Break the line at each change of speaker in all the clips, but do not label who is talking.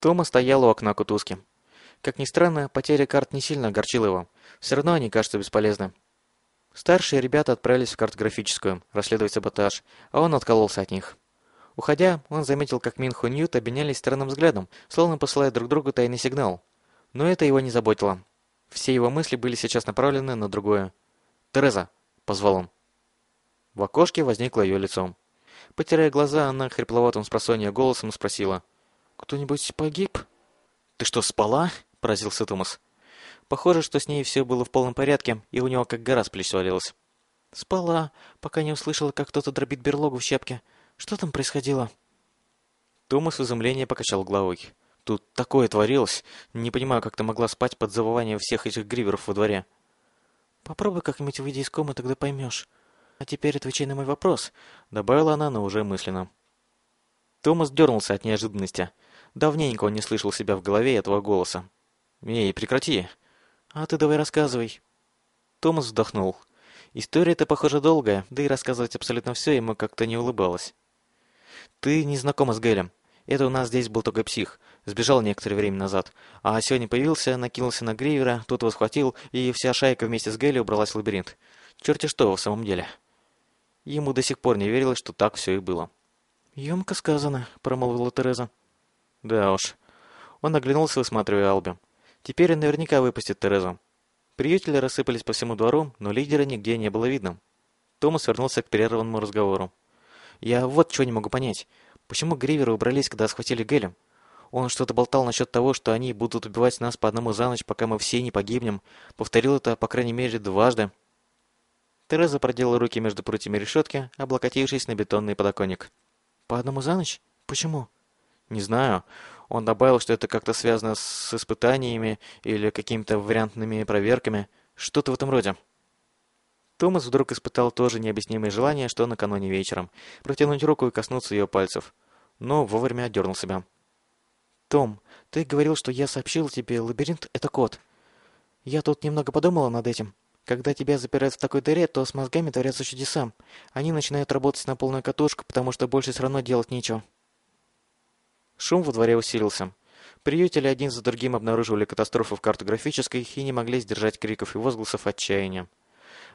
Тома стоял у окна кутузки. Как ни странно, потеря карт не сильно огорчила его. Все равно они кажутся бесполезны. Старшие ребята отправились в картографическую, расследовать саботаж, а он откололся от них. Уходя, он заметил, как Минху и Ньют обменялись странным взглядом, словно посылая друг другу тайный сигнал. Но это его не заботило. Все его мысли были сейчас направлены на другое. «Тереза!» — позвал он. В окошке возникло ее лицо. Потирая глаза, она хрипловатым спросонья голосом спросила. «Кто-нибудь погиб?» «Ты что, спала?» — поразился Томас. Похоже, что с ней все было в полном порядке, и у него как гора с плеч свалилась. «Спала, пока не услышала, как кто-то дробит берлогу в щепке. Что там происходило?» Томас в изумлении покачал головой. «Тут такое творилось. Не понимаю, как ты могла спать под завывание всех этих гриверов во дворе». «Попробуй как-нибудь выйти из комы, тогда поймешь. А теперь отвечай на мой вопрос», — добавила она, но уже мысленно. Томас дернулся от неожиданности. Давненько он не слышал себя в голове этого голоса. «Эй, прекрати!» «А ты давай рассказывай». Томас вздохнул. История-то, похоже, долгая, да и рассказывать абсолютно все ему как-то не улыбалось. «Ты не знакома с Гелем. Это у нас здесь был только псих. Сбежал некоторое время назад. А сегодня появился, накинулся на Гривера, тут его схватил, и вся шайка вместе с Гелли убралась в лабиринт. Черти что в самом деле». Ему до сих пор не верилось, что так все и было. «Емко сказано», — промолвила Тереза. «Да уж». Он оглянулся, высматривая Алби. Теперь он наверняка выпустит Терезу. Приютели рассыпались по всему двору, но лидера нигде не было видно. Томас вернулся к прерванному разговору. «Я вот чего не могу понять. Почему Гриверы убрались, когда схватили Геля? Он что-то болтал насчет того, что они будут убивать нас по одному за ночь, пока мы все не погибнем. Повторил это, по крайней мере, дважды». Тереза проделала руки между прутьями решетки, облокотившись на бетонный подоконник. «По одному за ночь? Почему?» «Не знаю. Он добавил, что это как-то связано с испытаниями или какими-то вариантными проверками. Что-то в этом роде. Томас вдруг испытал тоже необъяснимое желание, что накануне вечером. Протянуть руку и коснуться ее пальцев. Но вовремя отдернул себя. «Том, ты говорил, что я сообщил тебе, лабиринт — это код. Я тут немного подумала над этим. Когда тебя запирают в такой дыре, то с мозгами творятся чудеса. Они начинают работать на полную катушку, потому что больше все равно делать нечего. Шум во дворе усилился. Приютели один за другим обнаруживали катастрофу в картографической и не могли сдержать криков и возгласов отчаяния.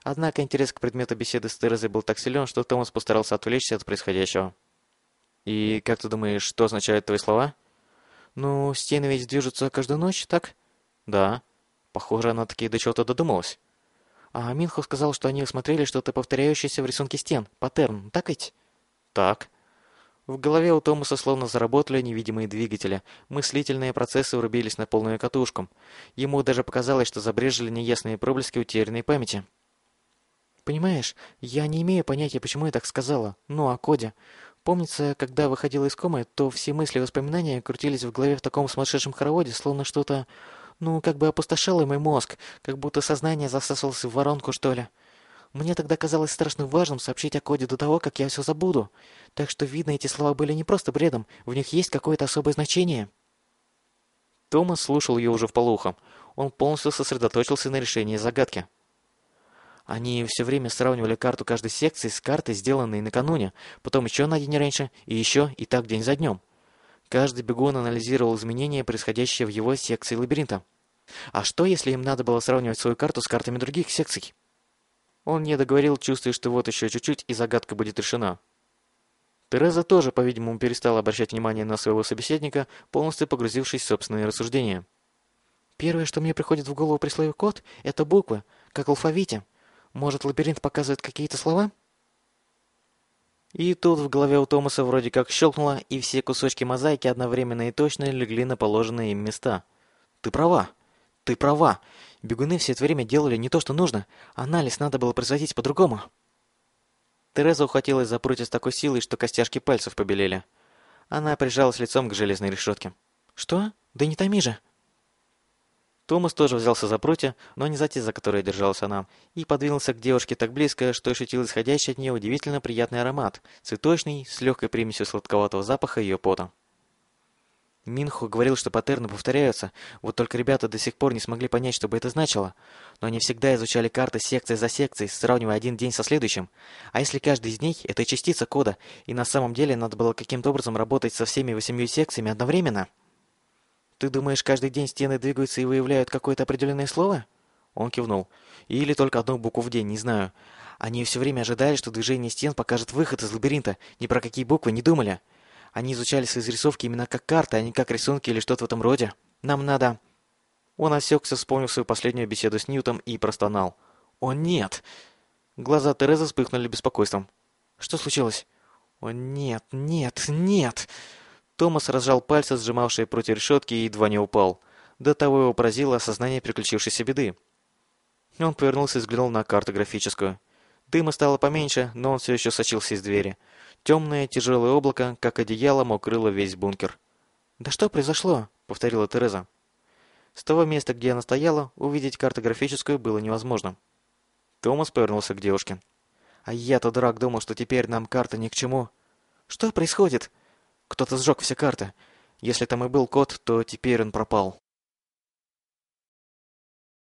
Однако интерес к предмету беседы с Терезой был так силен, что Томас постарался отвлечься от происходящего. «И как ты думаешь, что означают твои слова?» «Ну, стены ведь движутся каждую ночь, так?» «Да. Похоже, она таки до чего-то додумалась». «А Минхо сказал, что они усмотрели что-то повторяющееся в рисунке стен, паттерн, так ведь?» «Так». В голове у Томаса словно заработали невидимые двигатели. Мыслительные процессы урубились на полную катушку. Ему даже показалось, что забрежили неясные проблески утерянной памяти. «Понимаешь, я не имею понятия, почему я так сказала. Ну, о коде. Помнится, когда выходила из комы, то все мысли и воспоминания крутились в голове в таком сумасшедшем хороводе, словно что-то, ну, как бы опустошало мой мозг, как будто сознание засасывалось в воронку, что ли». Мне тогда казалось страшно важным сообщить о коде до того, как я все забуду. Так что, видно, эти слова были не просто бредом, в них есть какое-то особое значение. Томас слушал ее уже в полухо. Он полностью сосредоточился на решении загадки. Они все время сравнивали карту каждой секции с картой, сделанной накануне, потом еще на день раньше, и еще, и так день за днем. Каждый бегун анализировал изменения, происходящие в его секции лабиринта. А что, если им надо было сравнивать свою карту с картами других секций? Он не договорил, чувствуя, что вот еще чуть-чуть, и загадка будет решена. Тереза тоже, по-видимому, перестала обращать внимание на своего собеседника, полностью погрузившись в собственные рассуждения. «Первое, что мне приходит в голову при слове «код», — это буквы, как в алфавите. Может, лабиринт показывает какие-то слова?» И тут в голове у Томаса вроде как щелкнуло, и все кусочки мозаики одновременно и точно легли на положенные им места. «Ты права! Ты права! Бегуны все это время делали не то, что нужно. Анализ надо было производить по-другому. Тереза ухватилась за прутья с такой силой, что костяшки пальцев побелели. Она прижалась лицом к железной решетке. «Что? Да не томи же!» Томас тоже взялся за прутья, но не за те, за которые держалась она, и подвинулся к девушке так близко, что ощутил исходящий от нее удивительно приятный аромат, цветочный, с легкой примесью сладковатого запаха ее пота. Минху говорил, что паттерны повторяются, вот только ребята до сих пор не смогли понять, что бы это значило. Но они всегда изучали карты секция за секцией, сравнивая один день со следующим. А если каждый из них — это частица кода, и на самом деле надо было каким-то образом работать со всеми восемью секциями одновременно? Ты думаешь, каждый день стены двигаются и выявляют какое-то определенное слово? Он кивнул. Или только одну букву в день, не знаю. Они все время ожидали, что движение стен покажет выход из лабиринта. Ни про какие буквы не думали. Они изучали свои зарисовки именно как карты, а не как рисунки или что-то в этом роде. Нам надо... Он осекся, вспомнил свою последнюю беседу с Ньютом и простонал. «О, нет!» Глаза Терезы вспыхнули беспокойством. «Что случилось?» «О, нет, нет, нет!» Томас разжал пальцы, сжимавшие против решетки, и едва не упал. До того его поразило осознание приключившейся беды. Он повернулся и взглянул на карту графическую. Дыма стало поменьше, но он все еще сочился из двери. Темное, тяжелое облако, как одеялом, укрыло весь бункер. «Да что произошло?» — повторила Тереза. С того места, где она стояла, увидеть картографическую было невозможно. Томас повернулся к девушке. «А я-то, дурак, думал, что теперь нам карта ни к чему. Что происходит?» «Кто-то сжег все карты. Если там и был код, то теперь он пропал».